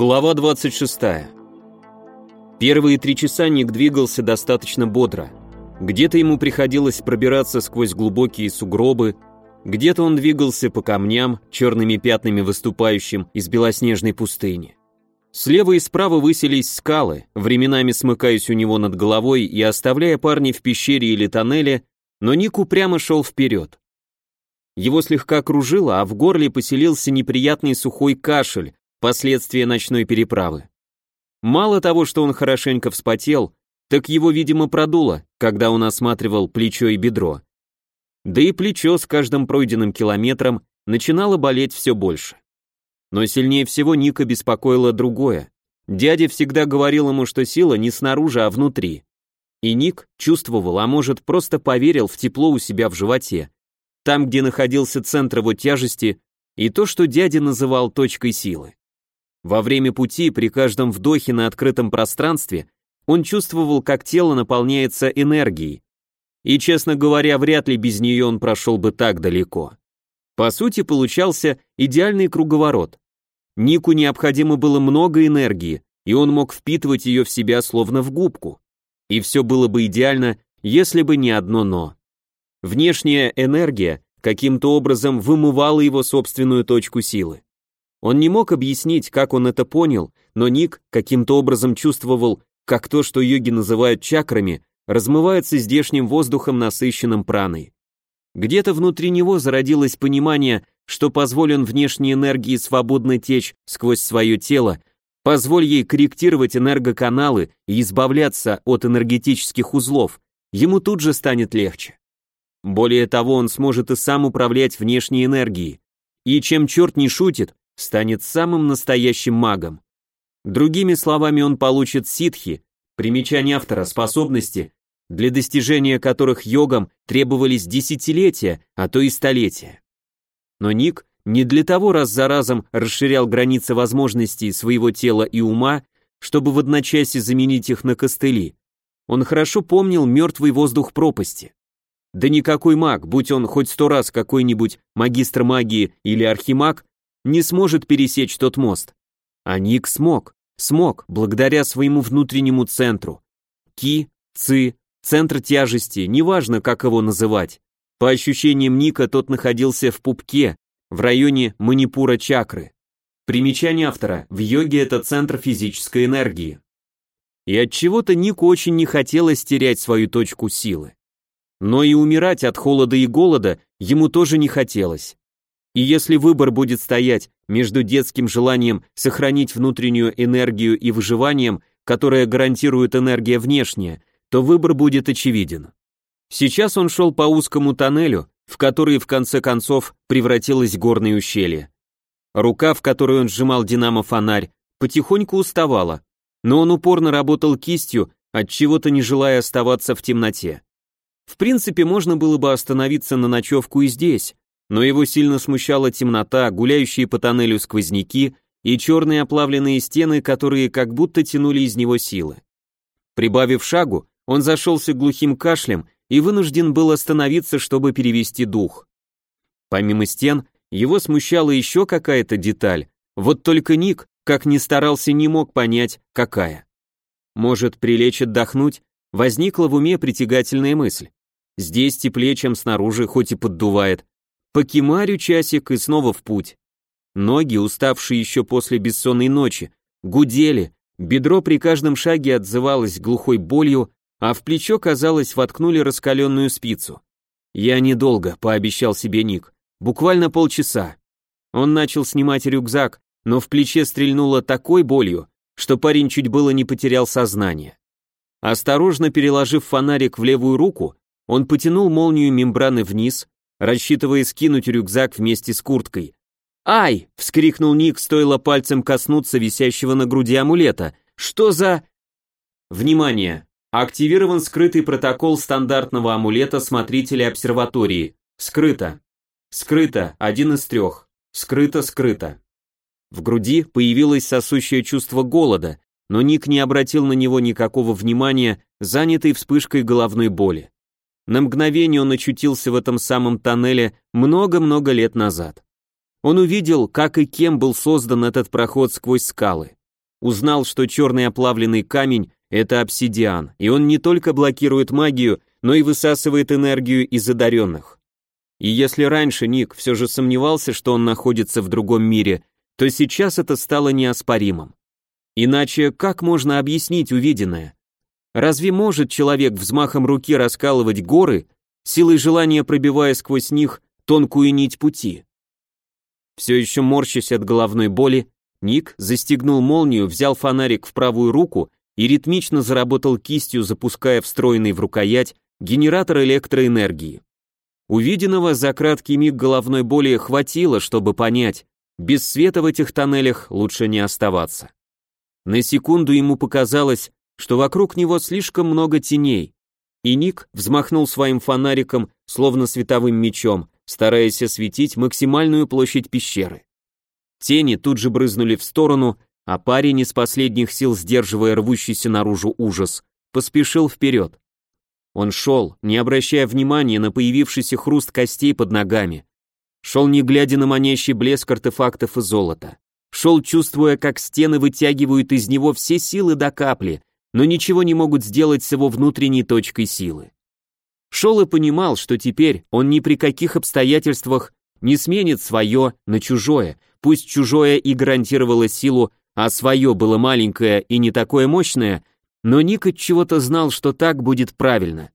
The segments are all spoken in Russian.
Глава 26. Первые три часа Ник двигался достаточно бодро. Где-то ему приходилось пробираться сквозь глубокие сугробы, где-то он двигался по камням, черными пятнами выступающим из белоснежной пустыни. Слева и справа высились скалы, временами смыкаясь у него над головой и оставляя парней в пещере или тоннеле, но Ник упрямо шел вперед. Его слегка кружило, а в горле поселился неприятный сухой кашель, последствия ночной переправы. Мало того, что он хорошенько вспотел, так его, видимо, продуло, когда он осматривал плечо и бедро. Да и плечо с каждым пройденным километром начинало болеть все больше. Но сильнее всего Ника беспокоило другое. Дядя всегда говорил ему, что сила не снаружи, а внутри. И Ник чувствовал, а может просто поверил в тепло у себя в животе, там, где находился центр его тяжести, и то, что дядя называл точкой силы. Во время пути, при каждом вдохе на открытом пространстве, он чувствовал, как тело наполняется энергией. И, честно говоря, вряд ли без нее он прошел бы так далеко. По сути, получался идеальный круговорот. Нику необходимо было много энергии, и он мог впитывать ее в себя словно в губку. И все было бы идеально, если бы не одно «но». Внешняя энергия каким-то образом вымывала его собственную точку силы. Он не мог объяснить, как он это понял, но Ник каким-то образом чувствовал, как то, что йоги называют чакрами, размывается здешним воздухом, насыщенным праной. Где-то внутри него зародилось понимание, что позволен внешней энергии свободно течь сквозь свое тело, позволь ей корректировать энергоканалы и избавляться от энергетических узлов, ему тут же станет легче. Более того, он сможет и сам управлять внешней энергией. И чем черт не шутит, станет самым настоящим магом. Другими словами, он получит ситхи, примечание автора, способности, для достижения которых йогам требовались десятилетия, а то и столетия. Но Ник не для того раз за разом расширял границы возможностей своего тела и ума, чтобы в одночасье заменить их на костыли. Он хорошо помнил мертвый воздух пропасти. Да никакой маг, будь он хоть сто раз какой-нибудь магистр магии или архимаг, не сможет пересечь тот мост. А Ник смог, смог, благодаря своему внутреннему центру. Ки, Ци, центр тяжести, неважно, как его называть. По ощущениям Ника, тот находился в пупке, в районе манипура чакры. Примечание автора. В йоге это центр физической энергии. И от чего-то Нику очень не хотелось терять свою точку силы. Но и умирать от холода и голода ему тоже не хотелось. И если выбор будет стоять между детским желанием сохранить внутреннюю энергию и выживанием, которое гарантирует энергия внешняя, то выбор будет очевиден. Сейчас он шел по узкому тоннелю, в который в конце концов превратилось горное ущелье. Рука, в которой он сжимал динамо-фонарь, потихоньку уставала, но он упорно работал кистью, от чего-то не желая оставаться в темноте. В принципе, можно было бы остановиться на ночевку и здесь, но его сильно смущала темнота, гуляющие по тоннелю сквозняки и черные оплавленные стены, которые как будто тянули из него силы. Прибавив шагу, он зашелся глухим кашлем и вынужден был остановиться, чтобы перевести дух. Помимо стен, его смущала еще какая-то деталь, вот только Ник, как ни старался, не мог понять, какая. Может, прилечь отдохнуть? Возникла в уме притягательная мысль. Здесь теплее, чем снаружи, хоть и поддувает, Покемарю часик и снова в путь. Ноги, уставшие еще после бессонной ночи, гудели, бедро при каждом шаге отзывалось глухой болью, а в плечо, казалось, воткнули раскаленную спицу. «Я недолго», — пообещал себе Ник, — «буквально полчаса». Он начал снимать рюкзак, но в плече стрельнуло такой болью, что парень чуть было не потерял сознание. Осторожно переложив фонарик в левую руку, он потянул молнию мембраны вниз, рассчитывая скинуть рюкзак вместе с курткой. «Ай!» — вскрикнул Ник, стоило пальцем коснуться висящего на груди амулета. «Что за...» Внимание! Активирован скрытый протокол стандартного амулета смотрителя обсерватории. Скрыто. Скрыто. Один из трех. Скрыто, скрыто. В груди появилось сосущее чувство голода, но Ник не обратил на него никакого внимания, занятый вспышкой головной боли. На мгновение он очутился в этом самом тоннеле много-много лет назад. Он увидел, как и кем был создан этот проход сквозь скалы. узнал, что черный оплавленный камень — это обсидиан, и он не только блокирует магию, но и высасывает энергию из одаренных. И если раньше Ник все же сомневался, что он находится в другом мире, то сейчас это стало неоспоримым. Иначе как можно объяснить увиденное? Разве может человек взмахом руки раскалывать горы, силой желания пробивая сквозь них тонкую нить пути? Все еще морщась от головной боли, Ник застегнул молнию, взял фонарик в правую руку и ритмично заработал кистью, запуская встроенный в рукоять генератор электроэнергии. Увиденного за краткий миг головной боли хватило, чтобы понять, без света в этих тоннелях лучше не оставаться. На секунду ему показалось, что вокруг него слишком много теней, и Ник взмахнул своим фонариком, словно световым мечом, стараясь осветить максимальную площадь пещеры. Тени тут же брызнули в сторону, а парень из последних сил, сдерживая рвущийся наружу ужас, поспешил вперед. Он шел, не обращая внимания на появившийся хруст костей под ногами. Шел не глядя на манящий блеск артефактов и золота. Шел, чувствуя, как стены вытягивают из него все силы до капли, но ничего не могут сделать с его внутренней точкой силы. Шел и понимал, что теперь он ни при каких обстоятельствах не сменит свое на чужое, пусть чужое и гарантировало силу, а свое было маленькое и не такое мощное, но Ник от чего-то знал, что так будет правильно.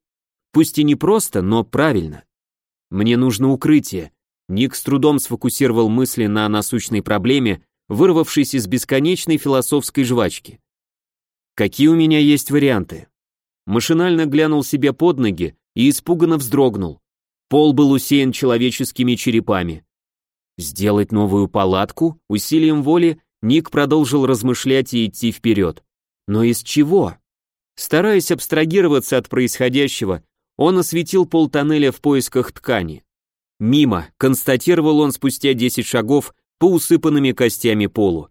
Пусть и не просто, но правильно. Мне нужно укрытие. Ник с трудом сфокусировал мысли на насущной проблеме, вырвавшись из бесконечной философской жвачки. Какие у меня есть варианты? Машинально глянул себе под ноги и испуганно вздрогнул. Пол был усеян человеческими черепами. Сделать новую палатку? Усилием воли Ник продолжил размышлять и идти вперед. Но из чего? Стараясь абстрагироваться от происходящего, он осветил пол тоннеля в поисках ткани. Мимо, констатировал он спустя 10 шагов по усыпанными костями полу.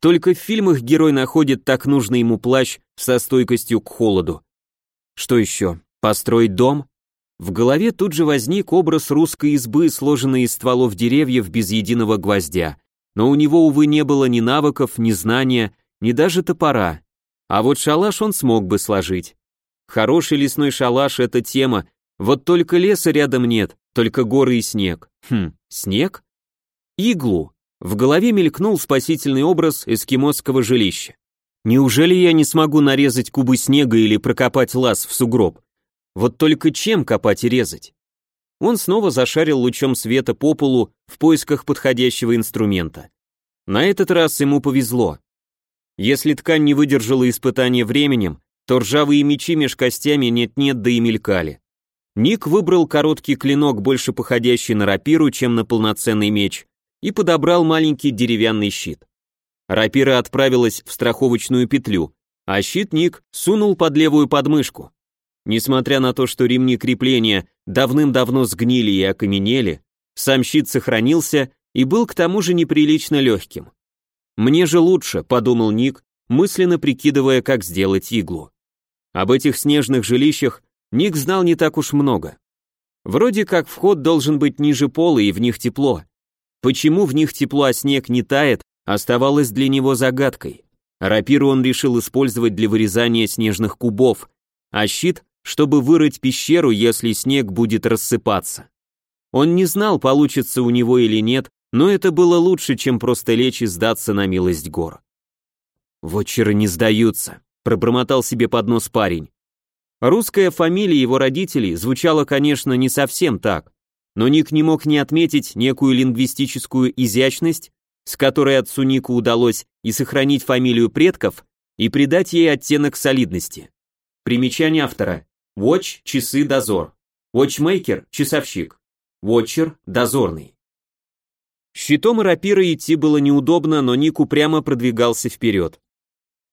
Только в фильмах герой находит так нужный ему плащ со стойкостью к холоду. Что еще? Построить дом? В голове тут же возник образ русской избы, сложенной из стволов деревьев без единого гвоздя. Но у него, увы, не было ни навыков, ни знания, ни даже топора. А вот шалаш он смог бы сложить. Хороший лесной шалаш — это тема, вот только леса рядом нет, только горы и снег. Хм, снег? Иглу. В голове мелькнул спасительный образ эскимосского жилища. Неужели я не смогу нарезать кубы снега или прокопать лаз в сугроб? Вот только чем копать и резать? Он снова зашарил лучом света по полу в поисках подходящего инструмента. На этот раз ему повезло. Если ткань не выдержала испытания временем, то ржавые мечи меж костями нет-нет да и мелькали. Ник выбрал короткий клинок, больше походящий на рапиру, чем на полноценный меч, и подобрал маленький деревянный щит. Рапира отправилась в страховочную петлю, а щит Ник сунул под левую подмышку. Несмотря на то, что ремни крепления давным-давно сгнили и окаменели, сам щит сохранился и был к тому же неприлично легким. «Мне же лучше», — подумал Ник, мысленно прикидывая, как сделать иглу. Об этих снежных жилищах Ник знал не так уж много. Вроде как вход должен быть ниже пола и в них тепло. Почему в них тепло, а снег не тает, оставалось для него загадкой. Рапиру он решил использовать для вырезания снежных кубов, а щит, чтобы вырыть пещеру, если снег будет рассыпаться. Он не знал, получится у него или нет, но это было лучше, чем просто лечь и сдаться на милость гор. «Вотчеры не сдаются», — пробормотал себе под нос парень. Русская фамилия его родителей звучала, конечно, не совсем так, но Ник не мог не отметить некую лингвистическую изящность, с которой отцу Нику удалось и сохранить фамилию предков, и придать ей оттенок солидности. Примечание автора. Watch – часы, дозор. Watchmaker – часовщик. Watcher – дозорный. Щитом и рапирой идти было неудобно, но Ник упрямо продвигался вперед.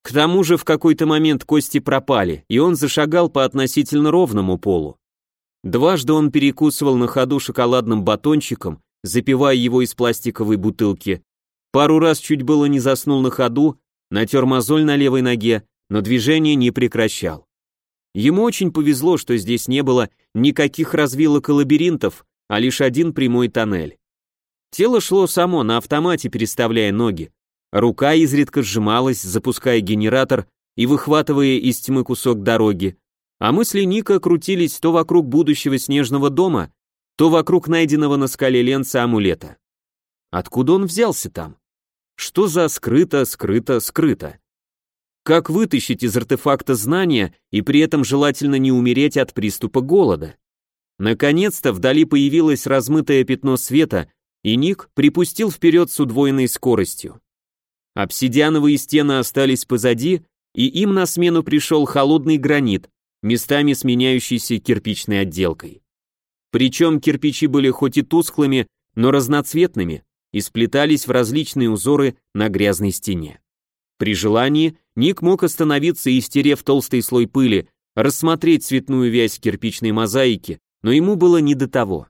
К тому же в какой-то момент кости пропали, и он зашагал по относительно ровному полу. Дважды он перекусывал на ходу шоколадным батончиком, запивая его из пластиковой бутылки. Пару раз чуть было не заснул на ходу, натер мозоль на левой ноге, но движение не прекращал. Ему очень повезло, что здесь не было никаких развилок и лабиринтов, а лишь один прямой тоннель. Тело шло само, на автомате переставляя ноги. Рука изредка сжималась, запуская генератор и выхватывая из тьмы кусок дороги, а мысли Ника крутились то вокруг будущего снежного дома, то вокруг найденного на скале ленца амулета. Откуда он взялся там? Что за скрыто, скрыто, скрыто? Как вытащить из артефакта знания и при этом желательно не умереть от приступа голода? Наконец-то вдали появилось размытое пятно света, и Ник припустил вперед с удвоенной скоростью. Обсидиановые стены остались позади, и им на смену пришел холодный гранит, местами сменяющийся кирпичной отделкой. Причем кирпичи были хоть и тусклыми, но разноцветными и сплетались в различные узоры на грязной стене. При желании Ник мог остановиться и, стерев толстый слой пыли, рассмотреть цветную вязь кирпичной мозаики, но ему было не до того.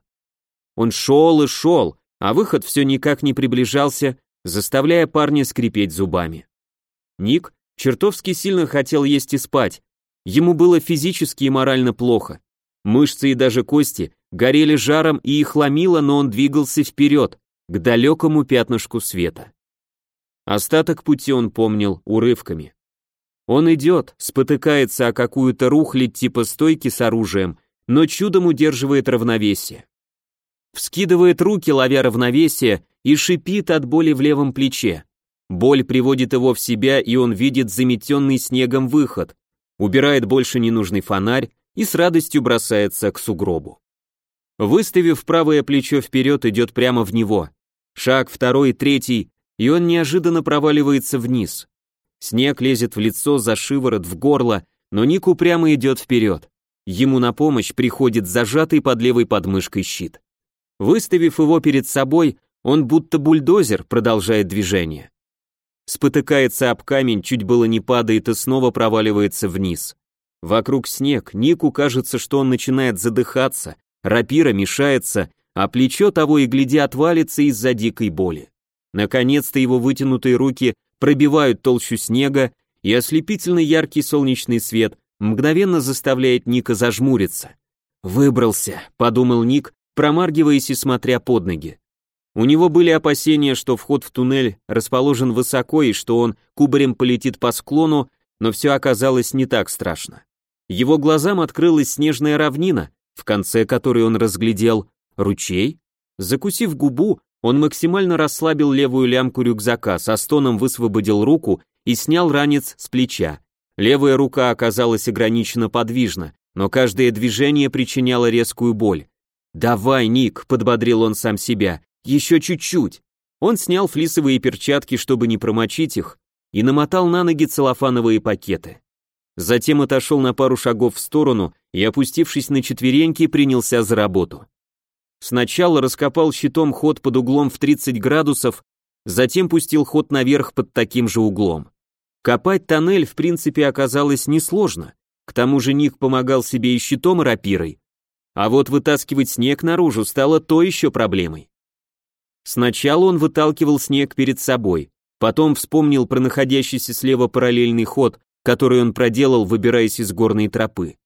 Он шел и шел, а выход все никак не приближался, заставляя парня скрипеть зубами. Ник чертовски сильно хотел есть и спать. Ему было физически и морально плохо. Мышцы и даже кости горели жаром и их ломило, но он двигался вперед, к далекому пятнышку света. Остаток пути он помнил урывками. Он идет, спотыкается о какую-то рухлядь типа стойки с оружием, но чудом удерживает равновесие. Вскидывает руки, ловя равновесие, и шипит от боли в левом плече. Боль приводит его в себя, и он видит заметенный снегом выход, убирает больше ненужный фонарь и с радостью бросается к сугробу. Выставив правое плечо вперед, идет прямо в него. Шаг второй, третий, и он неожиданно проваливается вниз. Снег лезет в лицо, за шиворот, в горло, но Ник упрямо идет вперед. Ему на помощь приходит зажатый под левой подмышкой щит. Выставив его перед собой, он будто бульдозер продолжает движение. Спотыкается об камень, чуть было не падает и снова проваливается вниз. Вокруг снег, Нику кажется, что он начинает задыхаться, рапира мешается, а плечо того и гляди отвалится из-за дикой боли. Наконец-то его вытянутые руки пробивают толщу снега, и ослепительно яркий солнечный свет мгновенно заставляет Ника зажмуриться. «Выбрался», — подумал Ник, промаргиваясь и смотря под ноги. У него были опасения, что вход в туннель расположен высоко и что он кубарем полетит по склону, но все оказалось не так страшно. Его глазам открылась снежная равнина, в конце которой он разглядел ручей. Закусив губу, он максимально расслабил левую лямку рюкзака, со стоном высвободил руку и снял ранец с плеча. Левая рука оказалась ограничена подвижно, но каждое движение причиняло резкую боль. «Давай, Ник», — подбодрил он сам себя, — «еще чуть-чуть». Он снял флисовые перчатки, чтобы не промочить их, и намотал на ноги целлофановые пакеты. Затем отошел на пару шагов в сторону и, опустившись на четвереньки, принялся за работу. Сначала раскопал щитом ход под углом в 30 градусов, затем пустил ход наверх под таким же углом. Копать тоннель в принципе оказалось несложно, к тому же Ник помогал себе и щитом и рапирой. А вот вытаскивать снег наружу стало то еще проблемой. Сначала он выталкивал снег перед собой, потом вспомнил про находящийся слева параллельный ход, который он проделал, выбираясь из горной тропы.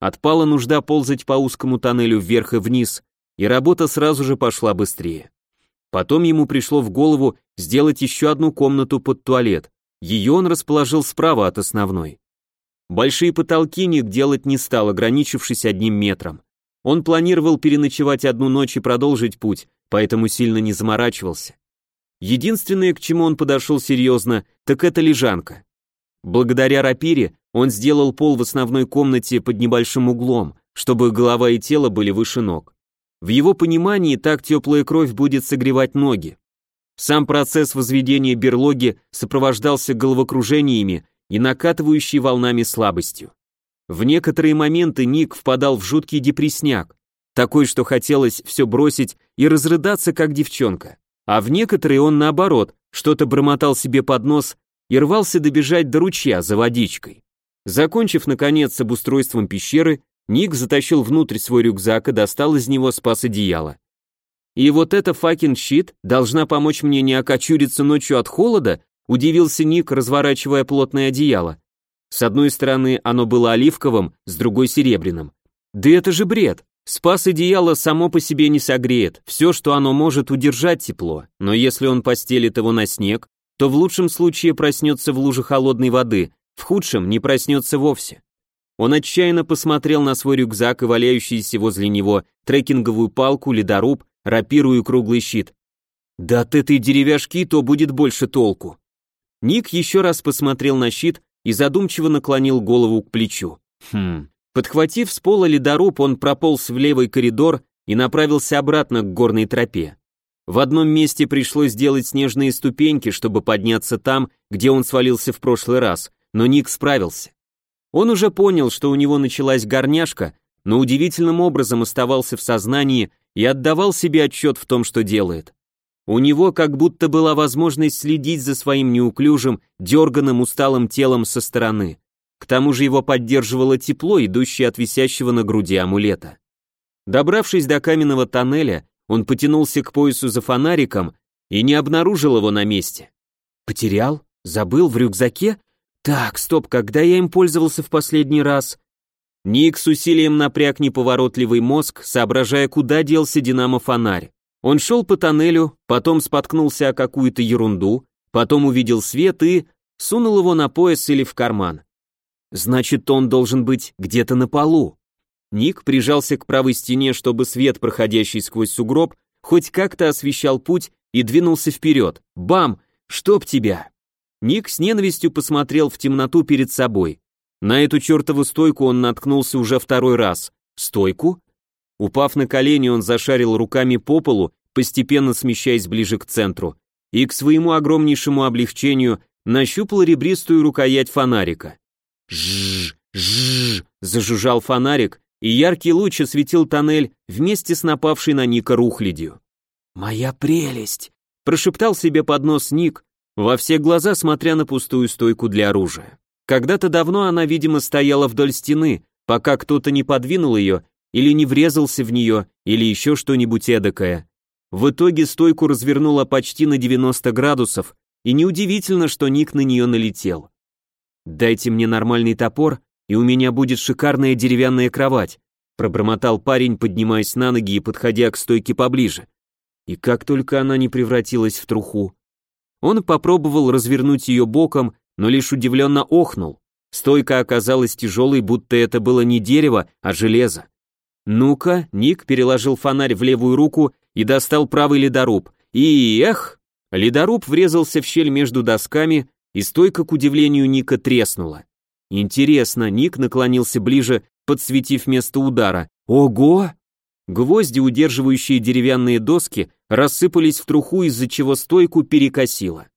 Отпала нужда ползать по узкому тоннелю вверх и вниз, и работа сразу же пошла быстрее. Потом ему пришло в голову сделать еще одну комнату под туалет, ее он расположил справа от основной. Большие потолки Ник делать не стал, ограничившись одним метром. Он планировал переночевать одну ночь и продолжить путь, поэтому сильно не заморачивался. Единственное, к чему он подошел серьезно, так это лежанка. Благодаря рапире он сделал пол в основной комнате под небольшим углом, чтобы голова и тело были выше ног. В его понимании так теплая кровь будет согревать ноги. Сам процесс возведения берлоги сопровождался головокружениями и накатывающей волнами слабостью. В некоторые моменты Ник впадал в жуткий депресняк, такой, что хотелось все бросить и разрыдаться, как девчонка. А в некоторые он, наоборот, что-то бормотал себе под нос и рвался добежать до ручья за водичкой. Закончив, наконец, с обустройством пещеры, Ник затащил внутрь свой рюкзак и достал из него спас одеяло. И вот эта факин щит должна помочь мне не окочуриться ночью от холода, удивился Ник, разворачивая плотное одеяло. С одной стороны оно было оливковым, с другой серебряным. Да это же бред. Спас одеяло само по себе не согреет, все, что оно может удержать тепло, но если он постелит его на снег, то в лучшем случае проснется в луже холодной воды, в худшем не проснется вовсе. Он отчаянно посмотрел на свой рюкзак и валяющийся возле него трекинговую палку, ледоруб, рапиру и круглый щит. Да от этой деревяшки то будет больше толку. Ник еще раз посмотрел на щит и задумчиво наклонил голову к плечу. Хм. Подхватив с пола ледоруб, он прополз в левый коридор и направился обратно к горной тропе. В одном месте пришлось сделать снежные ступеньки, чтобы подняться там, где он свалился в прошлый раз, но Ник справился. Он уже понял, что у него началась горняшка, но удивительным образом оставался в сознании и отдавал себе отчет в том, что делает. У него как будто была возможность следить за своим неуклюжим, дерганым, усталым телом со стороны. К тому же его поддерживало тепло, идущее от висящего на груди амулета. Добравшись до каменного тоннеля, он потянулся к поясу за фонариком и не обнаружил его на месте. Потерял? Забыл в рюкзаке? Так, стоп, когда я им пользовался в последний раз? Ник с усилием напряг неповоротливый мозг, соображая, куда делся динамо-фонарь. Он шел по тоннелю, потом споткнулся о какую-то ерунду, потом увидел свет и сунул его на пояс или в карман. Значит, он должен быть где-то на полу. Ник прижался к правой стене, чтобы свет, проходящий сквозь сугроб, хоть как-то освещал путь и двинулся вперед. Бам! Чтоб тебя! Ник с ненавистью посмотрел в темноту перед собой. На эту чертову стойку он наткнулся уже второй раз. Стойку? Упав на колени, он зашарил руками по полу, постепенно смещаясь ближе к центру, и к своему огромнейшему облегчению нащупал ребристую рукоять фонарика. Жжж, жжж, зажужжал фонарик, и яркий луч осветил тоннель вместе с напавшей на Ника рухлядью. «Моя прелесть!» – прошептал себе под нос Ник, во все глаза смотря на пустую стойку для оружия. Когда-то давно она, видимо, стояла вдоль стены, пока кто-то не подвинул ее или не врезался в нее, или еще что-нибудь эдакое. В итоге стойку развернула почти на 90 градусов, и неудивительно, что Ник на нее налетел. «Дайте мне нормальный топор, и у меня будет шикарная деревянная кровать», пробормотал парень, поднимаясь на ноги и подходя к стойке поближе. И как только она не превратилась в труху. Он попробовал развернуть ее боком, но лишь удивленно охнул. Стойка оказалась тяжелой, будто это было не дерево, а железо. «Ну-ка», Ник переложил фонарь в левую руку и достал правый ледоруб. И, эх, ледоруб врезался в щель между досками, и стойка, к удивлению Ника, треснула. Интересно, Ник наклонился ближе, подсветив место удара. Ого! Гвозди, удерживающие деревянные доски, рассыпались в труху, из-за чего стойку перекосило.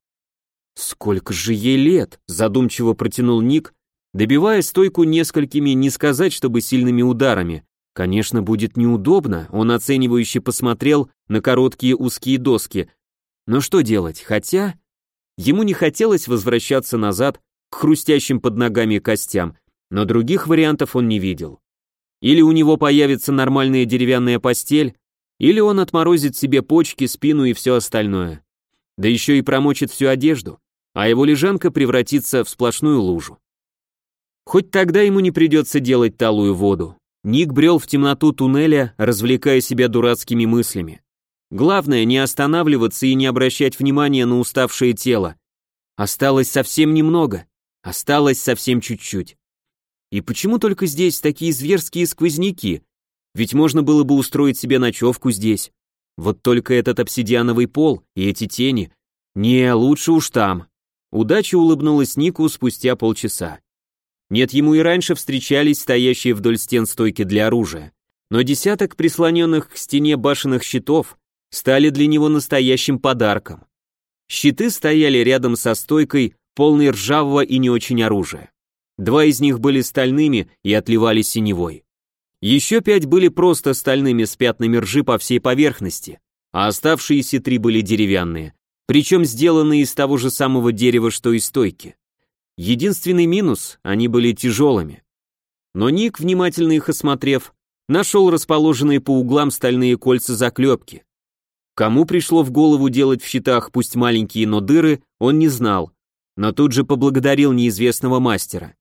«Сколько же ей лет?» – задумчиво протянул Ник, добивая стойку несколькими, не сказать, чтобы сильными ударами, Конечно, будет неудобно, он оценивающе посмотрел на короткие узкие доски. Но что делать, хотя... Ему не хотелось возвращаться назад к хрустящим под ногами костям, но других вариантов он не видел. Или у него появится нормальная деревянная постель, или он отморозит себе почки, спину и все остальное. Да еще и промочит всю одежду, а его лежанка превратится в сплошную лужу. Хоть тогда ему не придется делать талую воду. Ник брел в темноту туннеля, развлекая себя дурацкими мыслями. Главное, не останавливаться и не обращать внимания на уставшее тело. Осталось совсем немного. Осталось совсем чуть-чуть. И почему только здесь такие зверские сквозняки? Ведь можно было бы устроить себе ночевку здесь. Вот только этот обсидиановый пол и эти тени. Не, лучше уж там. Удача улыбнулась Нику спустя полчаса. Нет, ему и раньше встречались стоящие вдоль стен стойки для оружия. Но десяток прислоненных к стене башенных щитов стали для него настоящим подарком. Щиты стояли рядом со стойкой, полной ржавого и не очень оружия. Два из них были стальными и отливали синевой. Еще пять были просто стальными с пятнами ржи по всей поверхности, а оставшиеся три были деревянные, причем сделанные из того же самого дерева, что и стойки. Единственный минус – они были тяжелыми. Но Ник, внимательно их осмотрев, нашел расположенные по углам стальные кольца заклепки. Кому пришло в голову делать в щитах пусть маленькие, но дыры, он не знал, но тут же поблагодарил неизвестного мастера.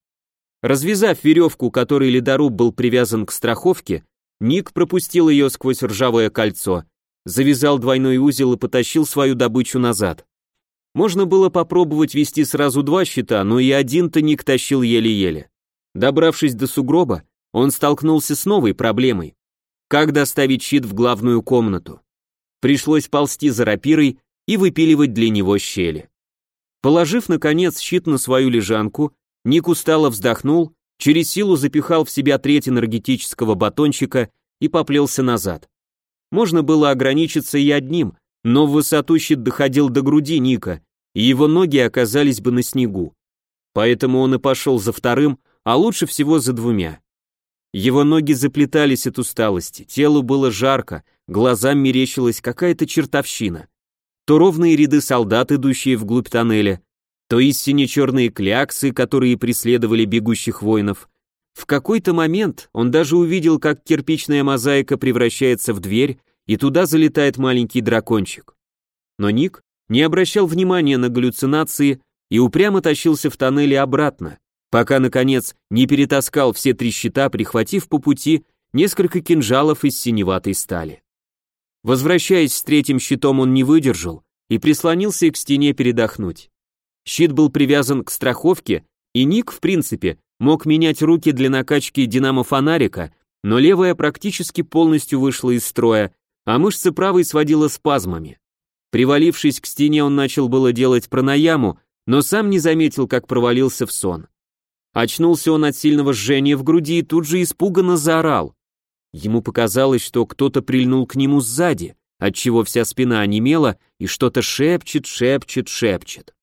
Развязав веревку, которой ледоруб был привязан к страховке, Ник пропустил ее сквозь ржавое кольцо, завязал двойной узел и потащил свою добычу назад. Можно было попробовать вести сразу два щита, но и один-то Ник тащил еле-еле. Добравшись до сугроба, он столкнулся с новой проблемой. Как доставить щит в главную комнату? Пришлось ползти за рапирой и выпиливать для него щели. Положив, наконец, щит на свою лежанку, Ник устало вздохнул, через силу запихал в себя треть энергетического батончика и поплелся назад. Можно было ограничиться и одним, но в высоту щит доходил до груди Ника, и его ноги оказались бы на снегу. Поэтому он и пошел за вторым, а лучше всего за двумя. Его ноги заплетались от усталости, телу было жарко, глазам мерещилась какая-то чертовщина то ровные ряды солдат, идущие вглубь тоннеля, то истине черные кляксы, которые преследовали бегущих воинов. В какой-то момент он даже увидел, как кирпичная мозаика превращается в дверь, и туда залетает маленький дракончик. Но Ник не обращал внимания на галлюцинации и упрямо тащился в тоннеле обратно, пока, наконец, не перетаскал все три щита, прихватив по пути несколько кинжалов из синеватой стали. Возвращаясь с третьим щитом, он не выдержал и прислонился к стене передохнуть. Щит был привязан к страховке, и Ник, в принципе, мог менять руки для накачки динамо-фонарика, но левая практически полностью вышла из строя, а мышцы правой сводила спазмами. Привалившись к стене, он начал было делать пранаяму, но сам не заметил, как провалился в сон. Очнулся он от сильного жжения в груди и тут же испуганно заорал. Ему показалось, что кто-то прильнул к нему сзади, отчего вся спина онемела и что-то шепчет, шепчет, шепчет.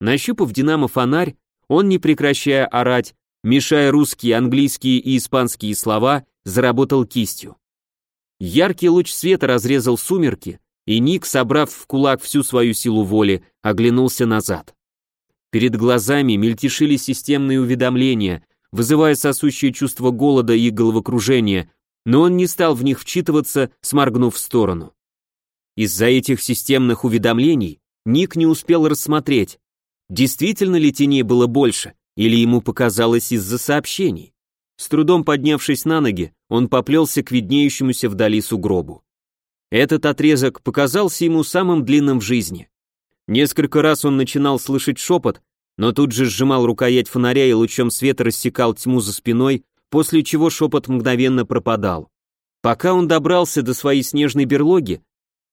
Нащупав динамо-фонарь, он, не прекращая орать, мешая русские, английские и испанские слова, заработал кистью. Яркий луч света разрезал сумерки, и Ник, собрав в кулак всю свою силу воли, оглянулся назад. Перед глазами мельтешили системные уведомления, вызывая сосущее чувство голода и головокружения, но он не стал в них вчитываться, сморгнув в сторону. Из-за этих системных уведомлений Ник не успел рассмотреть, действительно ли теней было больше, или ему показалось из-за сообщений. С трудом поднявшись на ноги, он поплелся к виднеющемуся вдали сугробу. Этот отрезок показался ему самым длинным в жизни. Несколько раз он начинал слышать шепот, но тут же сжимал рукоять фонаря и лучом света рассекал тьму за спиной, после чего шепот мгновенно пропадал. Пока он добрался до своей снежной берлоги,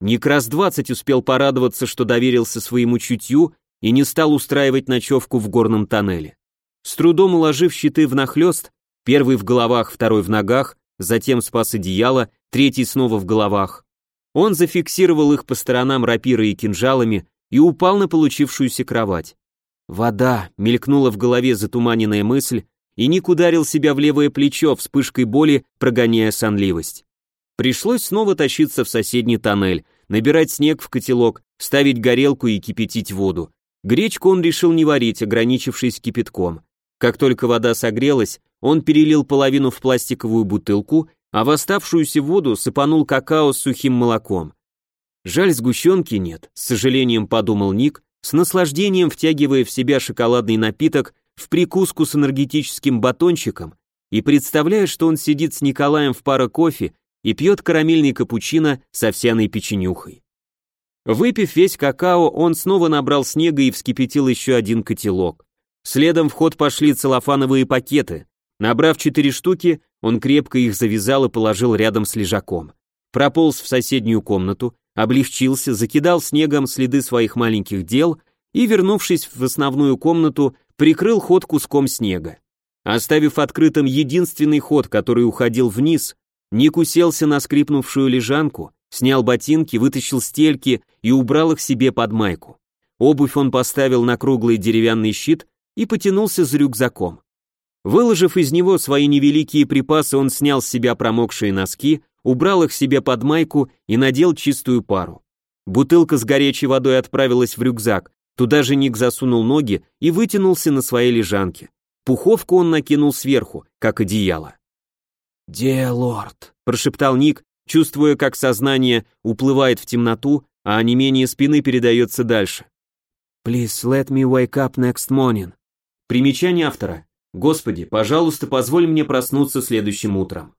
Ник раз двадцать успел порадоваться, что доверился своему чутью и не стал устраивать ночевку в горном тоннеле. С трудом уложив щиты внахлёст, первый в головах, второй в ногах, затем спас одеяло, третий снова в головах, он зафиксировал их по сторонам рапирой и кинжалами и упал на получившуюся кровать. «Вода!» — мелькнула в голове затуманенная мысль, и Ник ударил себя в левое плечо вспышкой боли, прогоняя сонливость. Пришлось снова тащиться в соседний тоннель, набирать снег в котелок, ставить горелку и кипятить воду. Гречку он решил не варить, ограничившись кипятком. Как только вода согрелась, он перелил половину в пластиковую бутылку, а в оставшуюся воду сыпанул какао с сухим молоком. Жаль, сгущенки нет, с сожалением подумал Ник, с наслаждением втягивая в себя шоколадный напиток в прикуску с энергетическим батончиком и представляя, что он сидит с Николаем в пара кофе и пьет карамельный капучино с овсяной печенюхой. Выпив весь какао, он снова набрал снега и вскипятил еще один котелок. Следом в ход пошли целлофановые пакеты. Набрав четыре штуки, он крепко их завязал и положил рядом с лежаком. Прополз в соседнюю комнату, облегчился, закидал снегом следы своих маленьких дел и, вернувшись в основную комнату, прикрыл ход куском снега. Оставив открытым единственный ход, который уходил вниз, Ник уселся на скрипнувшую лежанку, снял ботинки, вытащил стельки и убрал их себе под майку. Обувь он поставил на круглый деревянный щит и потянулся за рюкзаком. Выложив из него свои невеликие припасы, он снял с себя промокшие носки, убрал их себе под майку и надел чистую пару. Бутылка с горячей водой отправилась в рюкзак, Туда же Ник засунул ноги и вытянулся на своей лежанке. Пуховку он накинул сверху, как одеяло. «Делорд», — прошептал Ник, чувствуя, как сознание уплывает в темноту, а онемение спины передается дальше. «Please let me wake up next morning». Примечание автора. «Господи, пожалуйста, позволь мне проснуться следующим утром».